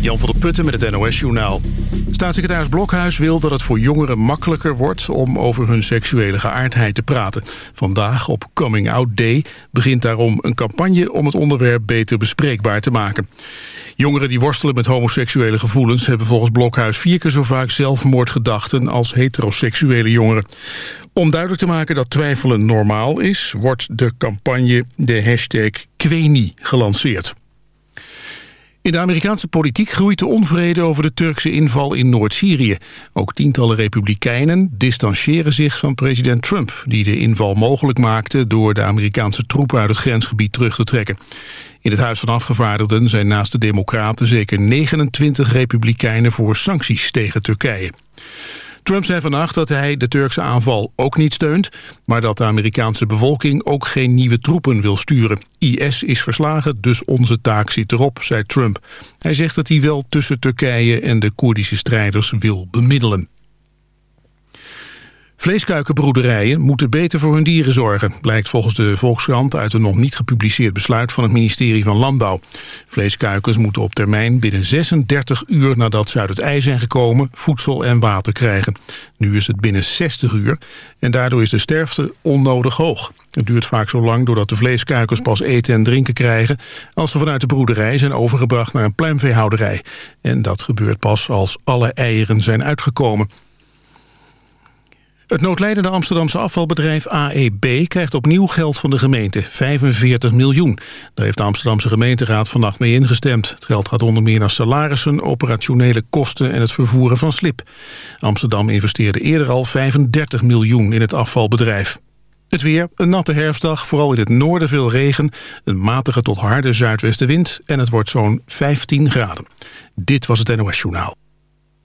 Jan van der Putten met het NOS-journaal. Staatssecretaris Blokhuis wil dat het voor jongeren makkelijker wordt... om over hun seksuele geaardheid te praten. Vandaag op Coming Out Day begint daarom een campagne... om het onderwerp beter bespreekbaar te maken. Jongeren die worstelen met homoseksuele gevoelens... hebben volgens Blokhuis vier keer zo vaak zelfmoordgedachten... als heteroseksuele jongeren. Om duidelijk te maken dat twijfelen normaal is... wordt de campagne de hashtag Kweni gelanceerd. In de Amerikaanse politiek groeit de onvrede over de Turkse inval in Noord-Syrië. Ook tientallen republikeinen distancieren zich van president Trump... die de inval mogelijk maakte door de Amerikaanse troepen uit het grensgebied terug te trekken. In het Huis van Afgevaardigden zijn naast de democraten zeker 29 republikeinen voor sancties tegen Turkije. Trump zei vannacht dat hij de Turkse aanval ook niet steunt... maar dat de Amerikaanse bevolking ook geen nieuwe troepen wil sturen. IS is verslagen, dus onze taak zit erop, zei Trump. Hij zegt dat hij wel tussen Turkije en de Koerdische strijders wil bemiddelen. Vleeskuikenbroederijen moeten beter voor hun dieren zorgen... blijkt volgens de Volkskrant uit een nog niet gepubliceerd besluit... van het ministerie van Landbouw. Vleeskuikens moeten op termijn binnen 36 uur nadat ze uit het ei zijn gekomen... voedsel en water krijgen. Nu is het binnen 60 uur en daardoor is de sterfte onnodig hoog. Het duurt vaak zo lang doordat de vleeskuikens pas eten en drinken krijgen... als ze vanuit de broederij zijn overgebracht naar een pluimveehouderij. En dat gebeurt pas als alle eieren zijn uitgekomen... Het noodlijdende Amsterdamse afvalbedrijf AEB krijgt opnieuw geld van de gemeente, 45 miljoen. Daar heeft de Amsterdamse gemeenteraad vannacht mee ingestemd. Het geld gaat onder meer naar salarissen, operationele kosten en het vervoeren van slip. Amsterdam investeerde eerder al 35 miljoen in het afvalbedrijf. Het weer, een natte herfstdag, vooral in het noorden veel regen... een matige tot harde zuidwestenwind en het wordt zo'n 15 graden. Dit was het NOS Journaal.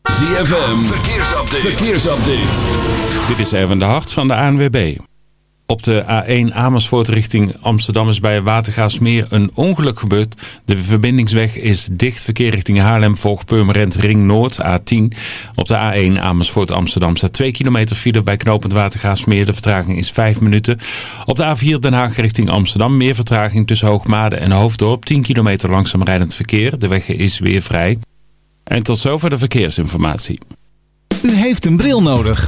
ZFM, verkeersupdate. verkeersupdate. Dit is even de hart van de ANWB. Op de A1 Amersfoort richting Amsterdam is bij Watergaasmeer een ongeluk gebeurd. De verbindingsweg is dicht. Verkeer richting Haarlem volgt Purmerend Ring Noord A10. Op de A1 Amersfoort Amsterdam staat 2 kilometer file bij knooppunt Watergaasmeer. De vertraging is 5 minuten. Op de A4 Den Haag richting Amsterdam meer vertraging tussen Hoogmade en Hoofddorp. 10 kilometer langzaam rijdend verkeer. De weg is weer vrij. En tot zover de verkeersinformatie. U heeft een bril nodig.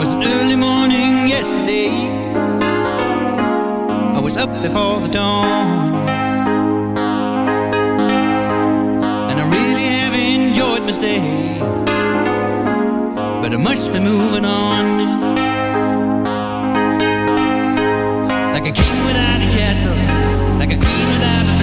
Was an early morning yesterday. I was up before the dawn. And I really have enjoyed my stay. but I must be moving on. Like a queen without a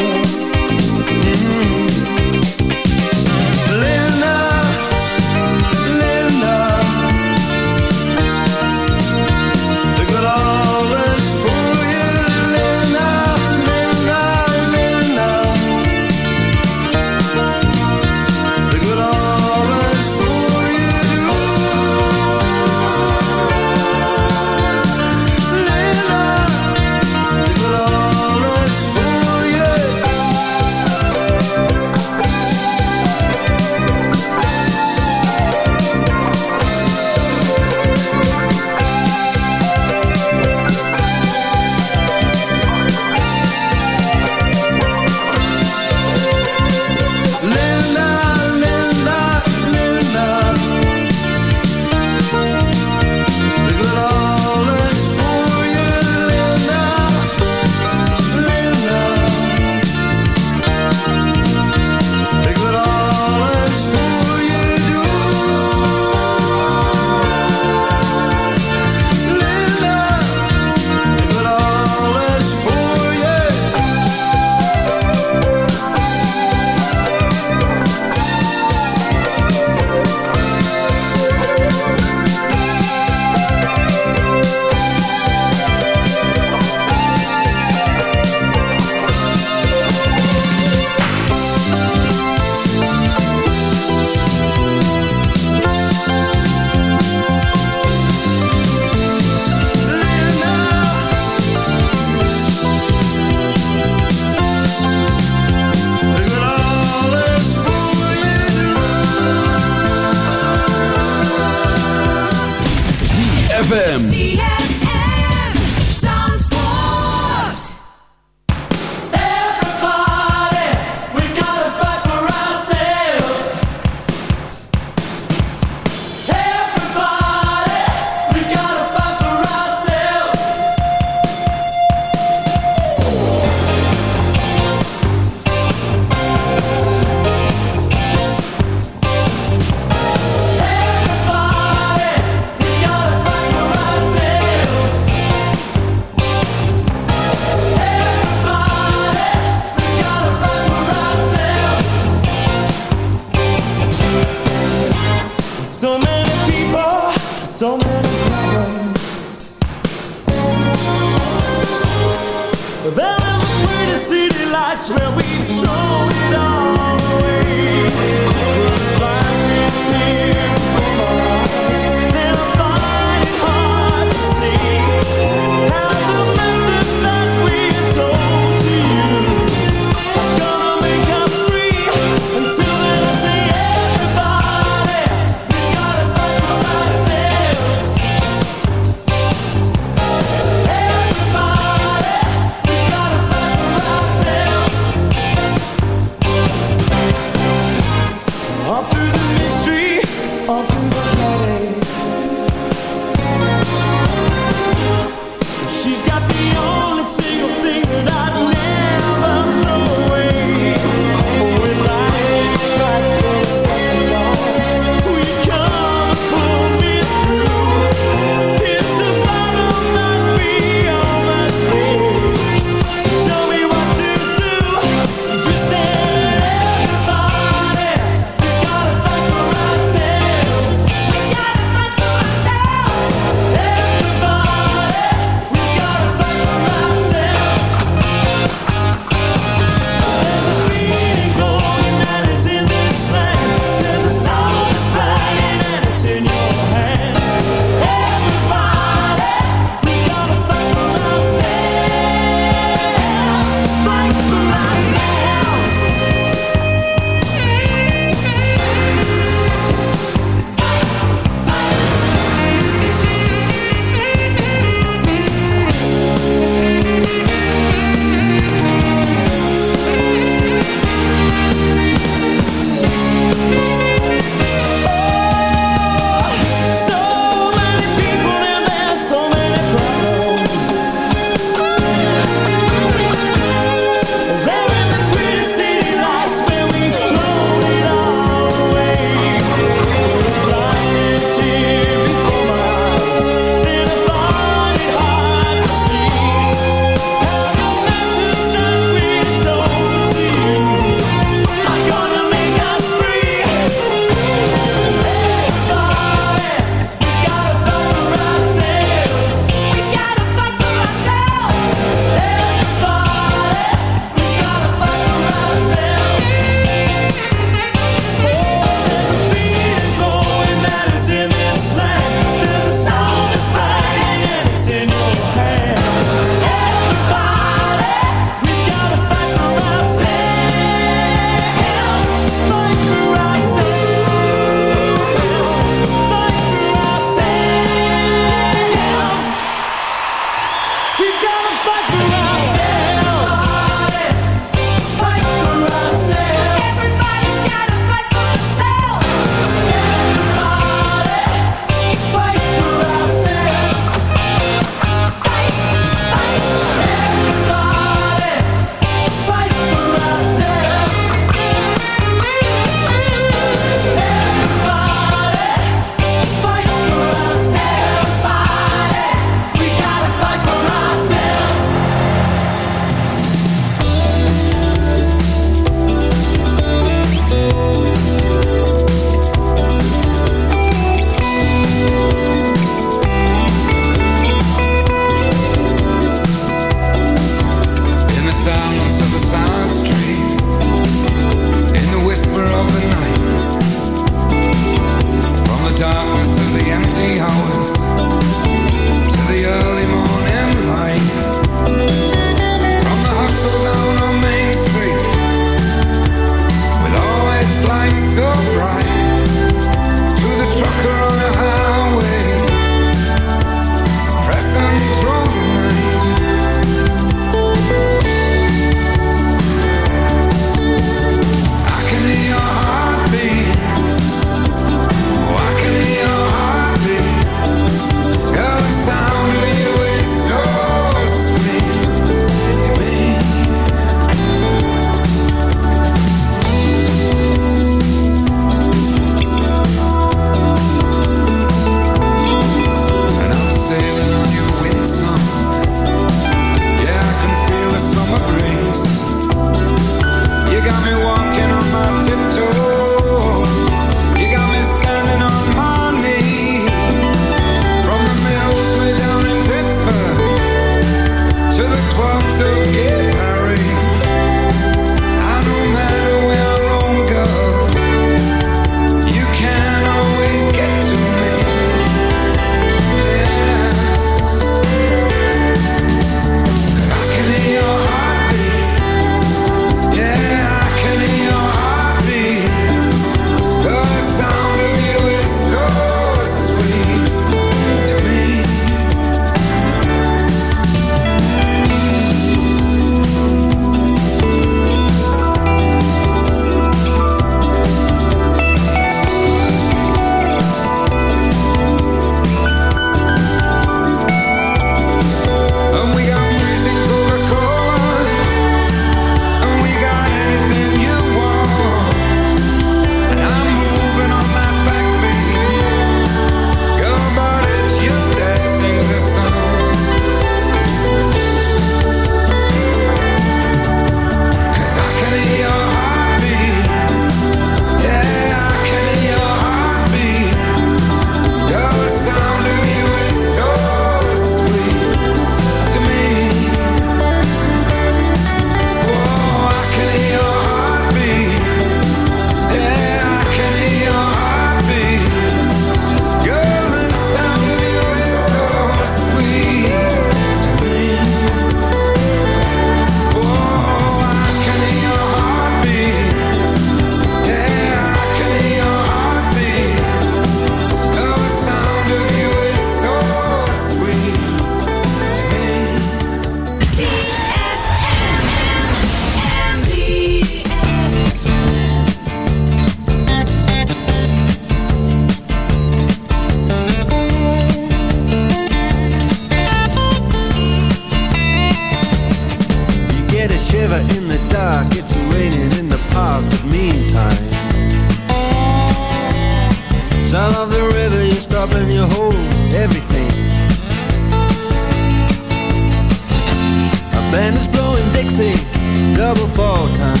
trouble for time.